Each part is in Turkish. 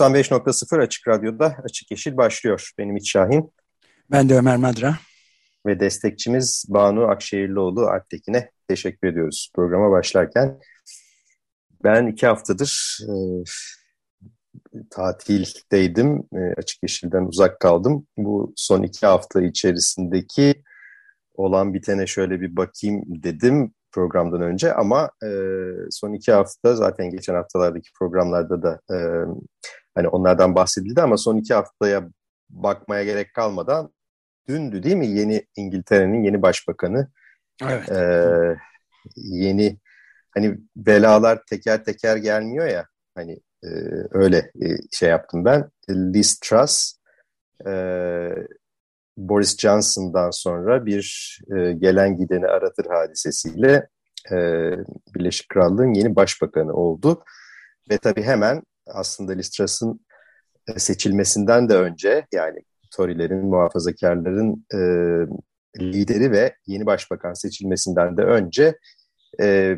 ...95.0 Açık Radyo'da Açık Yeşil başlıyor. Benim Ümit Şahin. Ben de Ömer Madra. Ve destekçimiz Banu Akşehirlioğlu Alptekin'e teşekkür ediyoruz programa başlarken. Ben iki haftadır e, tatildeydim. E, açık Yeşil'den uzak kaldım. Bu son iki hafta içerisindeki olan bitene şöyle bir bakayım dedim programdan önce ama e, son iki hafta zaten geçen haftalardaki programlarda da e, hani onlardan bahsedildi ama son iki haftaya bakmaya gerek kalmadan dündü değil mi yeni İngiltere'nin yeni başbakanı evet. e, yeni hani belalar teker teker gelmiyor ya hani e, öyle e, şey yaptım ben. Liz Truss e, Boris Johnson'dan sonra bir e, gelen gideni aratır hadisesiyle e, Birleşik Krallığın yeni başbakanı oldu. Ve tabii hemen aslında Liz Truss'ın e, seçilmesinden de önce yani Tory'lerin, muhafazakarların e, lideri ve yeni başbakan seçilmesinden de önce e,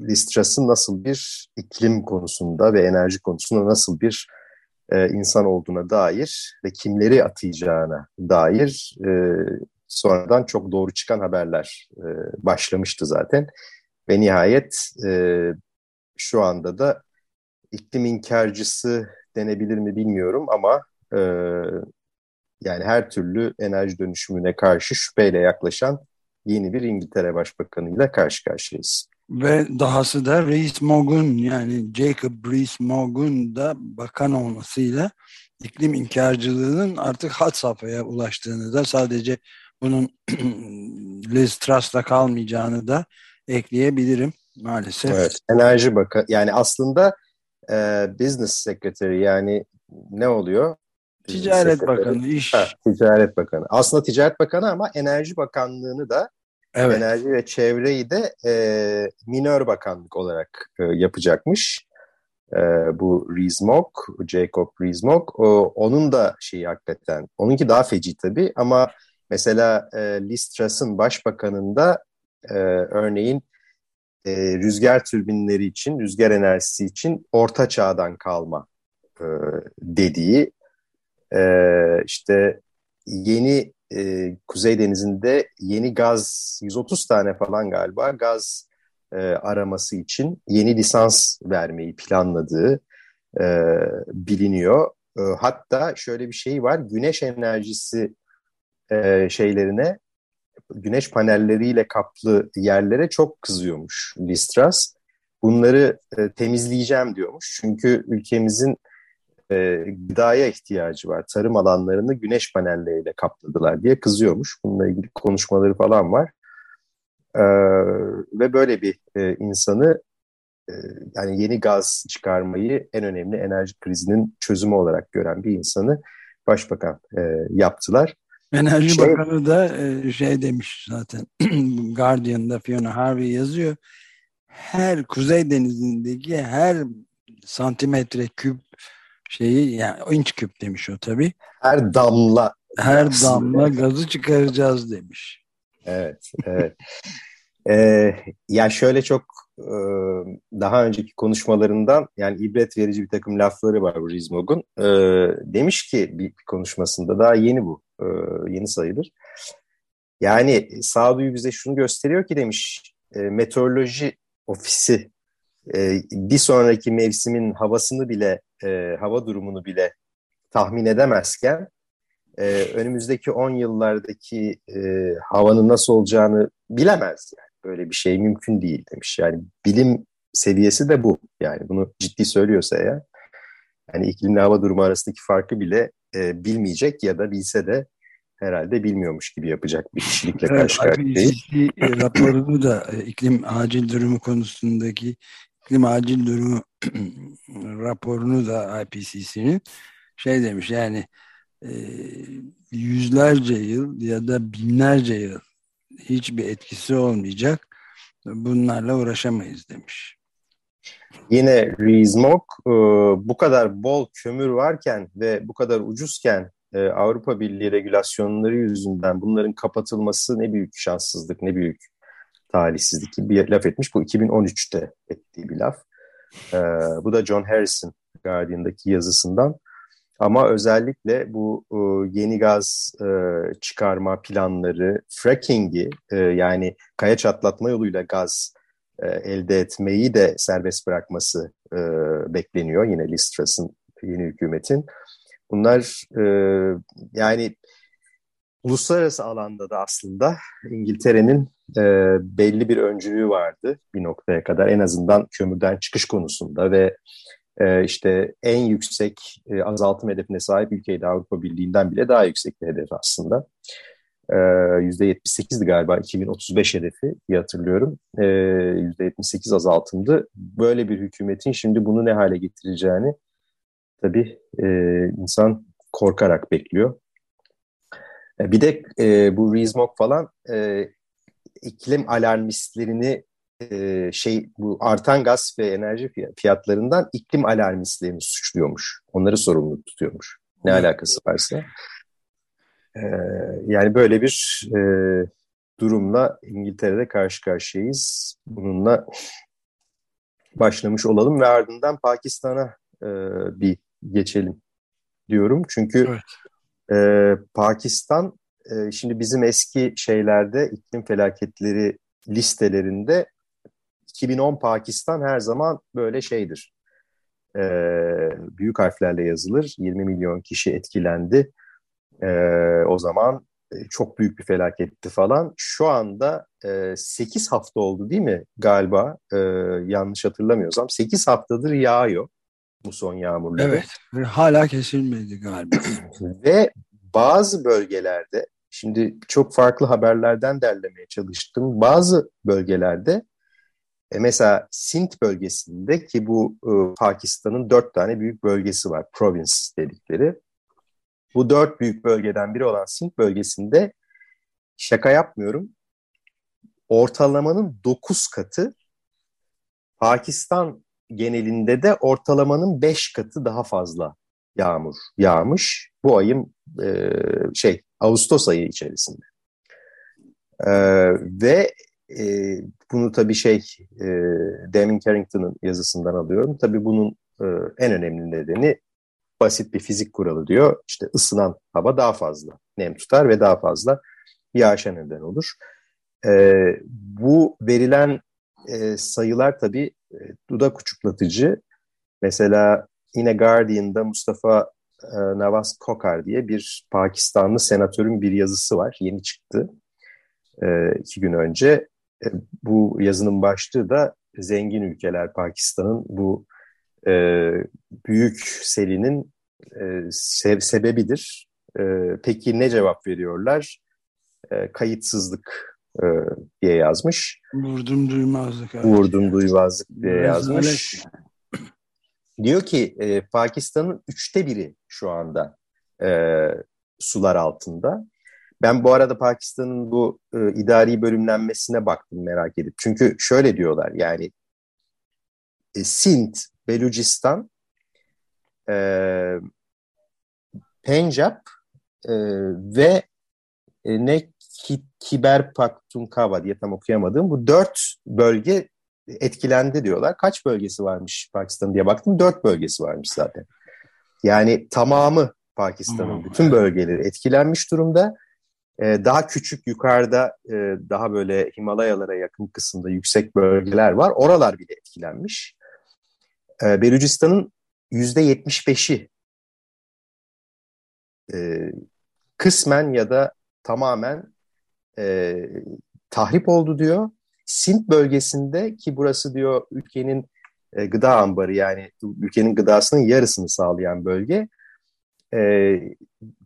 Listras'ın nasıl bir iklim konusunda ve enerji konusunda nasıl bir e, insan olduğuna dair ve kimleri atayacağına dair e, sonradan çok doğru çıkan haberler e, başlamıştı zaten. Ve nihayet e, şu anda da iklim inkarcısı denebilir mi bilmiyorum ama e, yani her türlü enerji dönüşümüne karşı şüpheyle yaklaşan yeni bir İngiltere Başbakanı'yla karşı karşıyayız. Ve dahası da Reis Moggun yani Jacob Rees-Moggun da bakan olmasıyla iklim inkarcılığının artık hat safhaya ulaştığını da sadece bunun Liz Truss'la kalmayacağını da ekleyebilirim maalesef. Evet, enerji bakan yani aslında e, business secretary yani ne oluyor? Ticaret Bakanı, iş. Ha, Ticaret Bakanı. Aslında Ticaret Bakanı ama Enerji Bakanlığı'nı da Evet. Enerji ve Çevreyi de e, minör bakanlık olarak e, yapacakmış. E, bu Rees-Mogg, Jacob Rees-Mogg. onun da şeyi hakikaten, onunki daha feci tabii ama mesela e, Liz Truss'ın başbakanında e, örneğin e, rüzgar türbinleri için, rüzgar enerjisi için orta çağdan kalma e, dediği e, işte yeni e, Kuzey Denizi'nde yeni gaz 130 tane falan galiba gaz e, araması için yeni lisans vermeyi planladığı e, biliniyor. E, hatta şöyle bir şey var güneş enerjisi e, şeylerine güneş panelleriyle kaplı yerlere çok kızıyormuş Listras. Bunları e, temizleyeceğim diyormuş. Çünkü ülkemizin e, gıdaya ihtiyacı var. Tarım alanlarını güneş panelleriyle kapladılar diye kızıyormuş. Bununla ilgili konuşmaları falan var. E, ve böyle bir e, insanı e, yani yeni gaz çıkarmayı en önemli enerji krizinin çözümü olarak gören bir insanı başbakan e, yaptılar. Enerji şey, Bakanı da e, şey demiş zaten Guardian'da Fiona Harvey yazıyor. Her Kuzey Denizi'ndeki her santimetre küp şeyi yani inç küp demiş o tabii. Her damla. Her damla gazı çıkaracağız demiş. Evet, evet. ee, ya şöyle çok e, daha önceki konuşmalarından yani ibret verici bir takım lafları var bu Rizmog'un. E, demiş ki bir, bir konuşmasında daha yeni bu, e, yeni sayılır. Yani sağduyu bize şunu gösteriyor ki demiş e, meteoroloji ofisi e, bir sonraki mevsimin havasını bile, e, hava durumunu bile tahmin edemezken e, önümüzdeki 10 yıllardaki e, havanın nasıl olacağını bilemez. Yani. Böyle bir şey mümkün değil demiş. Yani bilim seviyesi de bu. Yani bunu ciddi söylüyorsa eğer. Yani iklimle hava durumu arasındaki farkı bile e, bilmeyecek ya da bilse de herhalde bilmiyormuş gibi yapacak bir kişilikle karşı karşıyayız. Evet, raporunu da e, iklim acil durumu konusundaki iklim acil durumu raporunu da IPCC'nin şey demiş yani e, yüzlerce yıl ya da binlerce yıl hiçbir etkisi olmayacak bunlarla uğraşamayız demiş. Yine Rees-Mogg e, bu kadar bol kömür varken ve bu kadar ucuzken e, Avrupa Birliği regülasyonları yüzünden bunların kapatılması ne büyük şanssızlık, ne büyük talihsizlik bir laf etmiş. Bu 2013'te ettiği bir laf. E, bu da John Harrison Guardian'daki yazısından. Ama özellikle bu e, yeni gaz e, çıkarma planları, fracking'i e, yani kaya çatlatma yoluyla gaz e, elde etmeyi de serbest bırakması e, bekleniyor yine Listras'ın yeni hükümetin. Bunlar e, yani uluslararası alanda da aslında İngiltere'nin e, belli bir öncülüğü vardı bir noktaya kadar en azından kömürden çıkış konusunda ve e, işte en yüksek e, azaltım hedefine sahip ülkeydi Avrupa Birliği'nden bile daha yüksek bir hedef aslında. %78'di galiba 2035 hedefi diye hatırlıyorum. E, %78 azaltımdı. Böyle bir hükümetin şimdi bunu ne hale getireceğini tabii e, insan korkarak bekliyor. E, bir de e, bu Rees-Mogg falan iklim alarmistlerini e, şey bu artan gaz ve enerji fiyatlarından iklim alarmistlerini suçluyormuş. Onları sorumlu tutuyormuş. Ne alakası varsa. E, yani böyle bir e, durumla İngiltere'de karşı karşıyayız. Bununla başlamış olalım ve ardından Pakistan'a e, bir geçelim diyorum. Çünkü evet. e, Pakistan e, şimdi bizim eski şeylerde iklim felaketleri listelerinde 2010 Pakistan her zaman böyle şeydir. E, büyük harflerle yazılır. 20 milyon kişi etkilendi. E, o zaman e, çok büyük bir felaketti falan. Şu anda e, 8 hafta oldu değil mi galiba e, yanlış hatırlamıyorsam. 8 haftadır yağıyor bu son yağmurları. Evet hala kesilmedi galiba. Ve bazı bölgelerde şimdi çok farklı haberlerden derlemeye çalıştım. Bazı bölgelerde e mesela Sint bölgesinde ki bu e, Pakistan'ın dört tane büyük bölgesi var. Province dedikleri. Bu dört büyük bölgeden biri olan Sint bölgesinde şaka yapmıyorum. Ortalamanın dokuz katı Pakistan genelinde de ortalamanın beş katı daha fazla yağmur yağmış. Bu ayın e, şey Ağustos ayı içerisinde. E, ve e, bunu tabii şey e, Damon Carrington'ın yazısından alıyorum. Tabii bunun e, en önemli nedeni basit bir fizik kuralı diyor. İşte ısınan hava daha fazla nem tutar ve daha fazla yağışa neden olur. E, bu verilen e, sayılar tabii e, dudak uçuklatıcı. Mesela yine Guardian'da Mustafa e, Navas Kokar diye bir Pakistanlı senatörün bir yazısı var. Yeni çıktı e, iki gün önce. E, bu yazının başlığı da zengin ülkeler Pakistan'ın bu e, büyük selinin e, se sebebidir. E, peki ne cevap veriyorlar? E, kayıtsızlık e, diye yazmış. Vurdum duymazlık. Evet. Vurdum duymazlık diye yazmış. Diyor ki e, Pakistan'ın üçte biri şu anda e, sular altında. Ben bu arada Pakistan'ın bu e, idari bölümlenmesine baktım merak edip. Çünkü şöyle diyorlar yani e, Sint, Belucistan, e, Pencap e, ve e, ne Ki, Kiber Paktunkava diye tam okuyamadım. Bu dört bölge etkilendi diyorlar. Kaç bölgesi varmış Pakistan diye baktım. Dört bölgesi varmış zaten. Yani tamamı Pakistan'ın bütün bölgeleri etkilenmiş durumda. Ee, daha küçük yukarıda e, daha böyle Himalayalara yakın kısımda yüksek bölgeler var. Oralar bile etkilenmiş. Ee, Belucistan'ın yüzde yetmiş beşi e, kısmen ya da tamamen e, tahrip oldu diyor. Sint bölgesinde ki burası diyor ülkenin gıda ambarı yani ülkenin gıdasının yarısını sağlayan bölge e,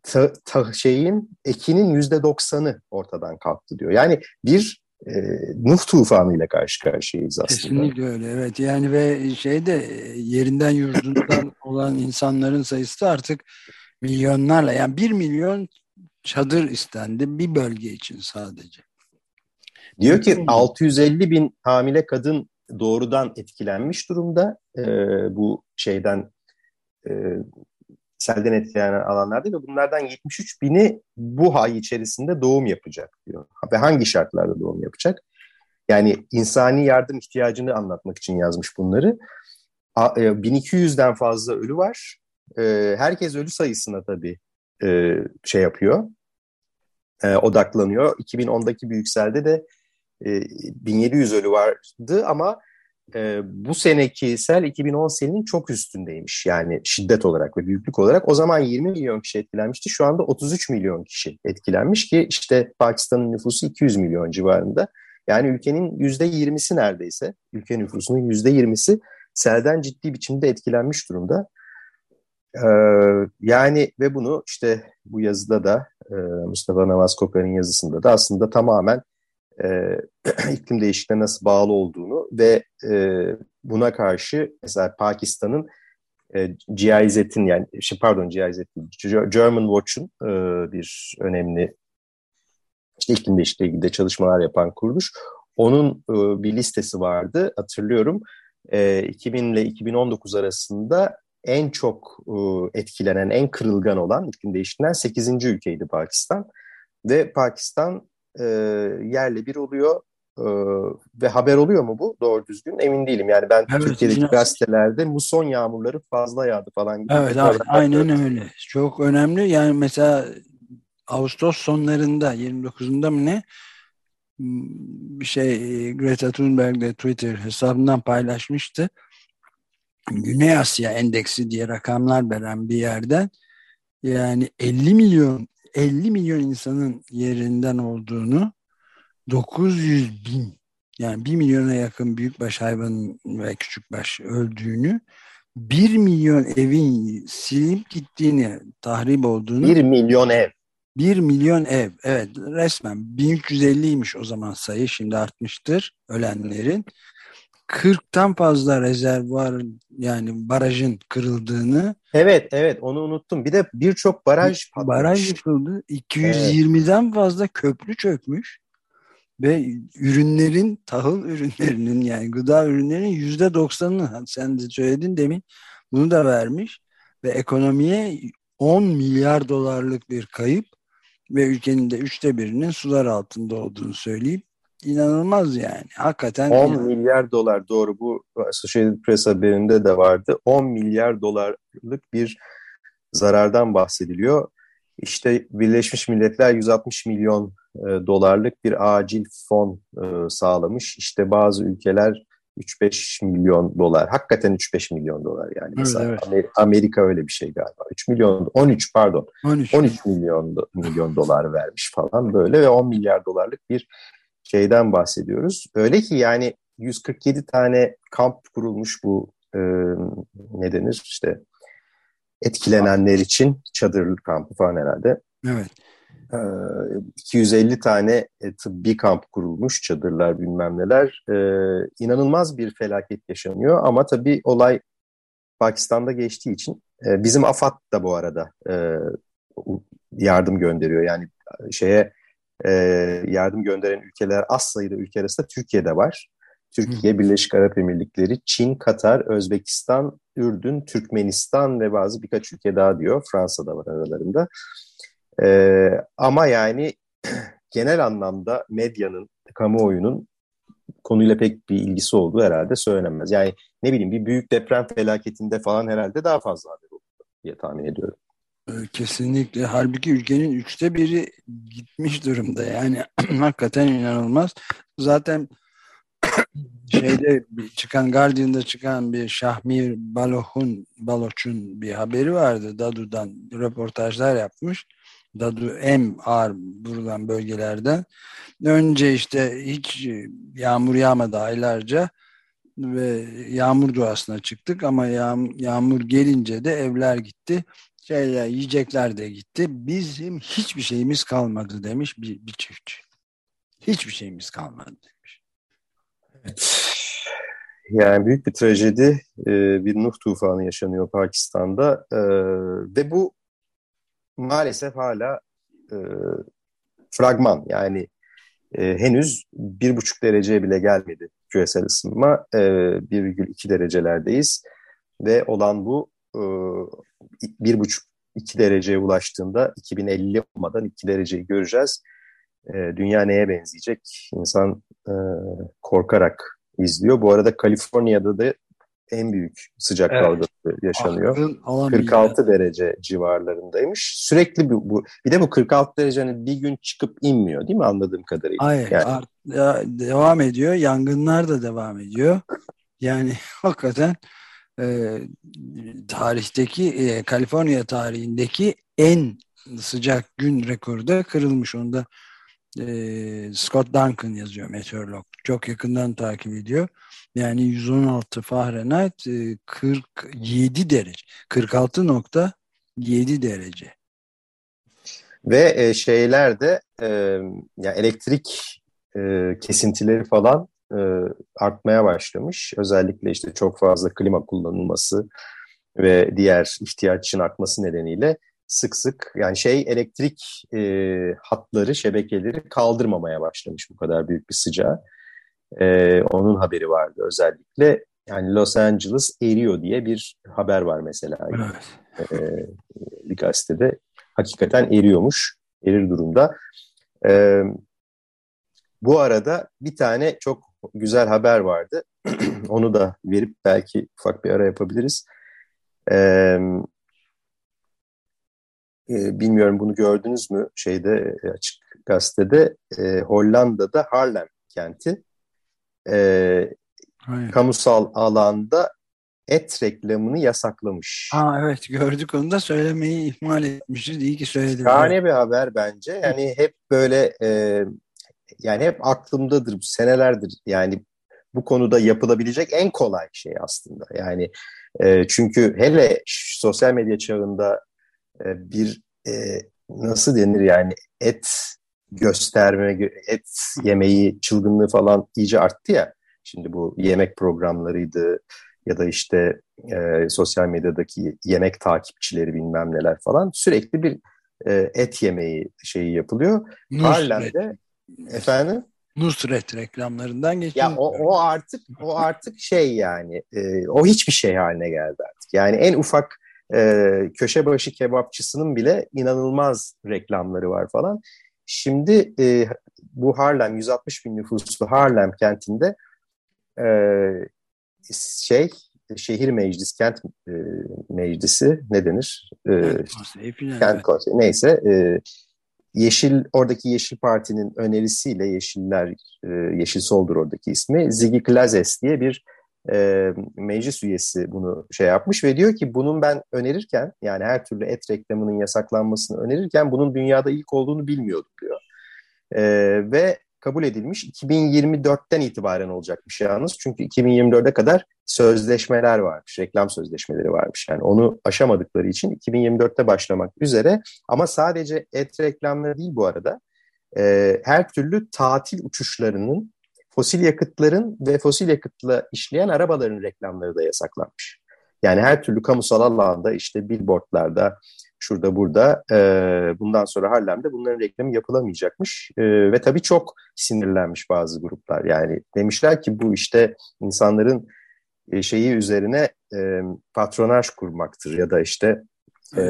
ta, ta, şeyin ekinin yüzde doksanı ortadan kalktı diyor. Yani bir Nuh tufanıyla karşı karşıyayız aslında. Kesinlikle öyle evet yani ve şeyde yerinden yurdundan olan insanların sayısı da artık milyonlarla yani bir milyon çadır istendi bir bölge için sadece. Diyor ki 650 bin hamile kadın doğrudan etkilenmiş durumda e, bu şeyden e, selden etkilenen alanlarda ve bunlardan 73 bini bu hay içerisinde doğum yapacak diyor. Ve hangi şartlarda doğum yapacak? Yani insani yardım ihtiyacını anlatmak için yazmış bunları. 1200'den e, fazla ölü var. E, herkes ölü sayısına tabii e, şey yapıyor, odaklanıyor. 2010'daki büyükselde de 1700 ölü vardı ama e, bu seneki sel 2010 selinin çok üstündeymiş. Yani şiddet olarak ve büyüklük olarak. O zaman 20 milyon kişi etkilenmişti. Şu anda 33 milyon kişi etkilenmiş ki işte Pakistan'ın nüfusu 200 milyon civarında. Yani ülkenin %20'si neredeyse, ülke nüfusunun %20'si selden ciddi biçimde etkilenmiş durumda. Ee, yani ve bunu işte bu yazıda da e, Mustafa Navaz Koper'in yazısında da aslında tamamen e, iklim değişikliğine nasıl bağlı olduğunu ve e, buna karşı mesela Pakistan'ın e, GIZ'in yani şey pardon GIZ German Watch'un e, bir önemli işte iklim değişikliği ilgili de çalışmalar yapan kuruluş. Onun e, bir listesi vardı hatırlıyorum. E, 2000 ile 2019 arasında en çok e, etkilenen, en kırılgan olan iklim değişikliğinden 8. ülkeydi Pakistan. Ve Pakistan e, yerle bir oluyor e, ve haber oluyor mu bu doğru düzgün emin değilim. Yani ben evet, Türkiye'deki yine... gazetelerde muson yağmurları fazla yağdı falan gibi. Evet aynen öyle. Çok önemli. Yani mesela Ağustos sonlarında 29'unda mı ne bir şey Greta Thunberg de Twitter hesabından paylaşmıştı. Güney Asya endeksi diye rakamlar veren bir yerden yani 50 milyon 50 milyon insanın yerinden olduğunu 900 bin yani 1 milyona yakın büyükbaş hayvanın ve küçükbaş öldüğünü 1 milyon evin silip gittiğini, tahrip olduğunu 1 milyon ev. 1 milyon ev evet resmen 1350'ymiş o zaman sayı şimdi artmıştır ölenlerin 40'tan fazla rezervuar yani barajın kırıldığını. Evet evet onu unuttum. Bir de birçok baraj patlamış. Baraj yıkıldı. 220'den evet. fazla köprü çökmüş. Ve ürünlerin, tahıl ürünlerinin yani gıda ürünlerinin yüzde doksanını sen de söyledin demin bunu da vermiş. Ve ekonomiye 10 milyar dolarlık bir kayıp ve ülkenin de üçte birinin sular altında olduğunu söyleyip inanılmaz yani. Hakikaten 10 inan- milyar dolar doğru bu Associated Press haberinde de vardı. 10 milyar dolarlık bir zarardan bahsediliyor. İşte Birleşmiş Milletler 160 milyon e, dolarlık bir acil fon e, sağlamış. İşte bazı ülkeler 3-5 milyon dolar. Hakikaten 3-5 milyon dolar yani. Mesela evet, evet. Amerika öyle bir şey galiba. 3 milyon, 13 pardon. 13, 13 milyon milyon dolar vermiş falan böyle ve 10 milyar dolarlık bir şeyden bahsediyoruz. Öyle ki yani 147 tane kamp kurulmuş bu e, ne denir işte etkilenenler için çadırlı kampı falan herhalde. Evet. E, 250 tane e, tıbbi kamp kurulmuş çadırlar bilmem neler. E, inanılmaz bir felaket yaşanıyor ama tabii olay Pakistan'da geçtiği için e, bizim AFAD da bu arada e, yardım gönderiyor. Yani şeye e, yardım gönderen ülkeler az sayıda ülke arasında Türkiye'de var. Türkiye, Birleşik Arap Emirlikleri, Çin, Katar, Özbekistan, Ürdün, Türkmenistan ve bazı birkaç ülke daha diyor. Fransa da var aralarında. Ee, ama yani genel anlamda medyanın, kamuoyunun konuyla pek bir ilgisi olduğu herhalde söylenemez. Yani ne bileyim bir büyük deprem felaketinde falan herhalde daha fazla haber oldu diye tahmin ediyorum. Ee, kesinlikle. Halbuki ülkenin üçte biri gitmiş durumda. Yani hakikaten inanılmaz. Zaten şeyde çıkan Guardian'da çıkan bir Şahmir Baloch'un Baloch'un bir haberi vardı. Dadu'dan röportajlar yapmış. Dadu en ağır vurulan bölgelerden. Önce işte hiç yağmur yağmadı aylarca ve yağmur duasına çıktık ama yağmur gelince de evler gitti şeyler, yiyecekler de gitti. Bizim hiçbir şeyimiz kalmadı demiş bir, bir çiftçi. Hiçbir şeyimiz kalmadı demiş. Evet. Yani büyük bir trajedi, e, bir Nuh tufanı yaşanıyor Pakistan'da e, ve bu maalesef hala e, fragman yani henüz bir buçuk dereceye bile gelmedi küresel ısınma. E, 1,2 derecelerdeyiz ve olan bu bir buçuk iki dereceye ulaştığında 2050 olmadan iki dereceyi göreceğiz. dünya neye benzeyecek? İnsan korkarak izliyor. Bu arada Kaliforniya'da da en büyük sıcak evet. dalgası yaşanıyor. 46 derece civarlarındaymış. Sürekli bu, bu bir de bu 46 derecenin bir gün çıkıp inmiyor değil mi anladığım kadarıyla? Hayır, yani. art, ya, devam ediyor. Yangınlar da devam ediyor. Yani hakikaten e, tarihteki e, Kaliforniya tarihindeki en sıcak gün rekoru da kırılmış. Onda e, Scott Duncan yazıyor meteorolog. Çok yakından takip ediyor. Yani 116 Fahrenheit e, 47 derece. 46.7 derece. Ve e, şeyler de e, yani elektrik e, kesintileri falan e, artmaya başlamış. Özellikle işte çok fazla klima kullanılması ve diğer ihtiyaç artması nedeniyle sık sık yani şey elektrik e, hatları, şebekeleri kaldırmamaya başlamış bu kadar büyük bir sıcağı. E, onun haberi vardı özellikle. Yani Los Angeles eriyor diye bir haber var mesela. Evet. E, bir gazetede. Hakikaten eriyormuş. Erir durumda. E, bu arada bir tane çok güzel haber vardı. Onu da verip belki ufak bir ara yapabiliriz. Evet e, bilmiyorum bunu gördünüz mü şeyde e, açık gazetede e, Hollanda'da Harlem kenti e, kamusal alanda et reklamını yasaklamış. Ha evet gördük onu da söylemeyi ihmal etmişiz. İyi ki söyledin. Şahane bir haber bence. Yani hep böyle e, yani hep aklımdadır senelerdir. Yani bu konuda yapılabilecek en kolay şey aslında. Yani e, çünkü hele sosyal medya çağında e, bir e, nasıl denir yani et gösterme, et yemeği çılgınlığı falan iyice arttı ya. Şimdi bu yemek programlarıydı ya da işte e, sosyal medyadaki yemek takipçileri bilmem neler falan sürekli bir e, et yemeği şeyi yapılıyor. Nusret. Harlem'de efendim Nusret reklamlarından geçiyor. Ya o, o artık o artık şey yani e, o hiçbir şey haline geldi artık. Yani en ufak e, köşe başı kebapçısının bile inanılmaz reklamları var falan. Şimdi e, bu Harlem 160 bin nüfuslu Harlem kentinde e, şey şehir meclis kent e, meclisi ne denir? E, kent konseyi neyse e, Yeşil oradaki Yeşil Parti'nin önerisiyle Yeşiller e, Yeşil Soldur oradaki ismi Ziggy Glazes diye bir e, meclis üyesi bunu şey yapmış ve diyor ki bunun ben önerirken yani her türlü et reklamının yasaklanmasını önerirken bunun dünyada ilk olduğunu bilmiyordum diyor. E, ve kabul edilmiş 2024'ten itibaren olacakmış yalnız çünkü 2024'e kadar sözleşmeler varmış, reklam sözleşmeleri varmış. Yani onu aşamadıkları için 2024'te başlamak üzere ama sadece et reklamları değil bu arada. E, her türlü tatil uçuşlarının fosil yakıtların ve fosil yakıtla işleyen arabaların reklamları da yasaklanmış. Yani her türlü kamusal alanda işte billboardlarda şurada burada e, bundan sonra Harlem'de bunların reklamı yapılamayacakmış. E, ve tabii çok sinirlenmiş bazı gruplar. Yani demişler ki bu işte insanların e, şeyi üzerine e, patronaj kurmaktır ya da işte e,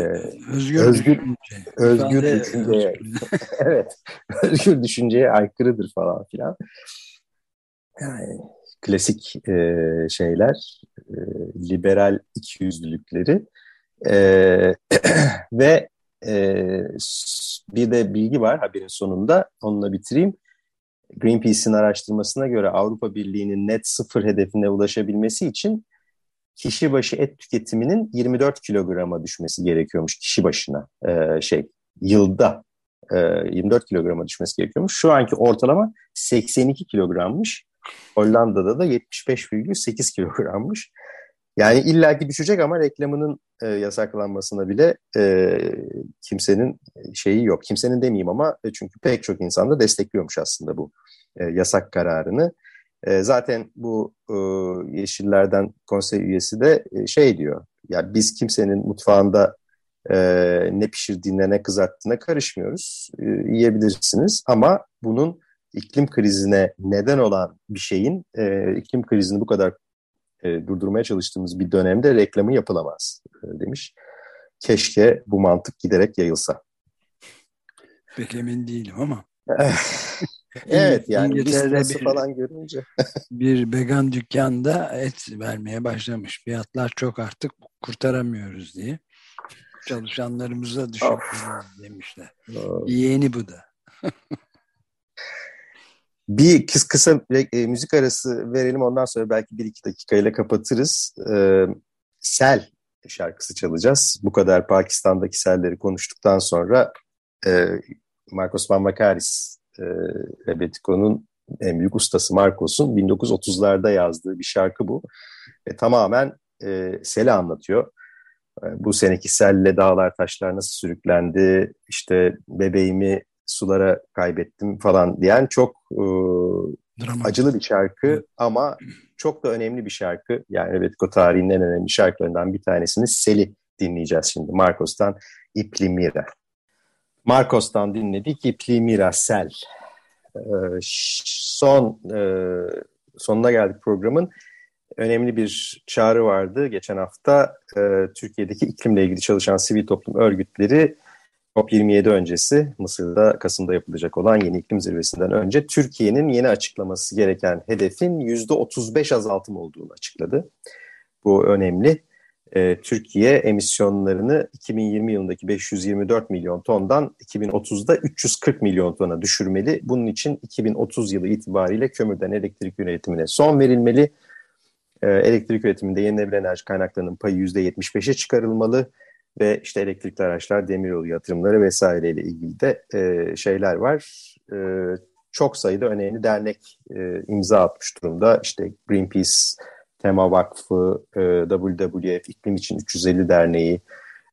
özgür özgür, düşünce. özgür düşünceye evet özgür düşünceye aykırıdır falan filan. Yani klasik e, şeyler, e, liberal ikiyüzlülükleri e, ve e, bir de bilgi var haberin sonunda, onunla bitireyim. Greenpeace'in araştırmasına göre Avrupa Birliği'nin net sıfır hedefine ulaşabilmesi için kişi başı et tüketiminin 24 kilograma düşmesi gerekiyormuş kişi başına e, şey yılda e, 24 kilograma düşmesi gerekiyormuş. Şu anki ortalama 82 kilogrammış. Hollanda'da da 75,8 kilogrammış. Yani illaki düşecek ama reklamının e, yasaklanmasına bile e, kimsenin şeyi yok. Kimsenin demeyeyim ama e, çünkü pek çok insan da destekliyormuş aslında bu e, yasak kararını. E, zaten bu e, Yeşillerden konsey üyesi de e, şey diyor. Ya biz kimsenin mutfağında e, ne pişirdiğine ne kızarttığına karışmıyoruz. E, yiyebilirsiniz ama bunun iklim krizine neden olan bir şeyin e, iklim krizini bu kadar e, durdurmaya çalıştığımız bir dönemde reklamı yapılamaz e, demiş. Keşke bu mantık giderek yayılsa. Pek emin değilim ama. evet yani İngiltere'de bir, falan görünce. bir vegan dükkanda et vermeye başlamış. Fiyatlar çok artık kurtaramıyoruz diye. Çalışanlarımıza düşük demişler. Yeni bu da. Bir kıs kısa e, müzik arası verelim ondan sonra belki bir iki dakikayla kapatırız. E, Sel şarkısı çalacağız. Bu kadar Pakistan'daki selleri konuştuktan sonra e, Marcos Mavakaris e, Rebetiko'nun en büyük ustası Marcos'un 1930'larda yazdığı bir şarkı bu. Ve tamamen e, seli anlatıyor. E, bu seneki selle dağlar taşlar nasıl sürüklendi, işte bebeğimi sulara kaybettim falan diyen çok e, acılı bir şarkı evet. ama çok da önemli bir şarkı. Yani Rebetiko tarihinin en önemli şarkılarından bir tanesini Sel'i dinleyeceğiz şimdi. Marcos'tan İplimira. Marcos'tan dinledik İplimira Sel. Ee, son e, sonuna geldik programın. Önemli bir çağrı vardı geçen hafta. E, Türkiye'deki iklimle ilgili çalışan sivil toplum örgütleri COP27 öncesi Mısır'da Kasım'da yapılacak olan yeni iklim zirvesinden önce Türkiye'nin yeni açıklaması gereken hedefin %35 azaltım olduğunu açıkladı. Bu önemli. Ee, Türkiye emisyonlarını 2020 yılındaki 524 milyon tondan 2030'da 340 milyon tona düşürmeli. Bunun için 2030 yılı itibariyle kömürden elektrik üretimine son verilmeli. Ee, elektrik üretiminde yenilenebilir enerji kaynaklarının payı %75'e çıkarılmalı ve işte elektrikli araçlar, demiryolu yatırımları vesaireyle ilgili de e, şeyler var. E, çok sayıda önemli dernek e, imza atmış durumda. İşte Greenpeace, Tema Vakfı, e, WWF, İklim İçin 350 Derneği,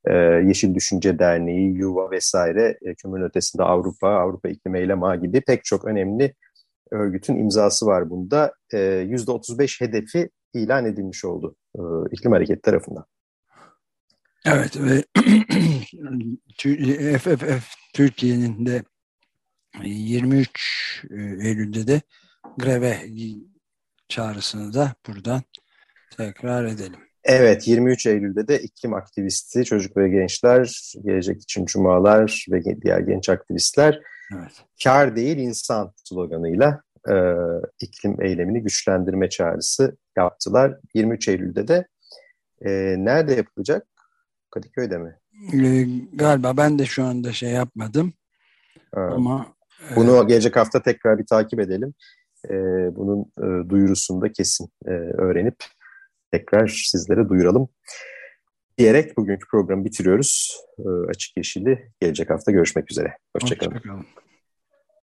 e, Yeşil Düşünce Derneği, Yuva vesaire, e, Kömürün Ötesinde Avrupa, Avrupa İklim Eylem gibi pek çok önemli örgütün imzası var bunda. E, %35 hedefi ilan edilmiş oldu e, iklim hareketi tarafından. Evet ve FFF Türkiye'nin de 23 e, Eylül'de de greve çağrısını da buradan tekrar edelim. Evet 23 Eylül'de de iklim aktivisti çocuk ve gençler, gelecek için cumalar ve diğer genç aktivistler evet. kar değil insan sloganıyla e, iklim eylemini güçlendirme çağrısı yaptılar. 23 Eylül'de de e, nerede yapılacak? Kadıköy'de mi? E, galiba ben de şu anda şey yapmadım. Ha. Ama bunu e, gelecek hafta tekrar bir takip edelim. E, bunun e, duyurusunu da kesin e, öğrenip tekrar sizlere duyuralım. Diyerek bugünkü programı bitiriyoruz. E, Açık Yeşil'i gelecek hafta görüşmek üzere. Hoşçakalın. Hoşçakalın.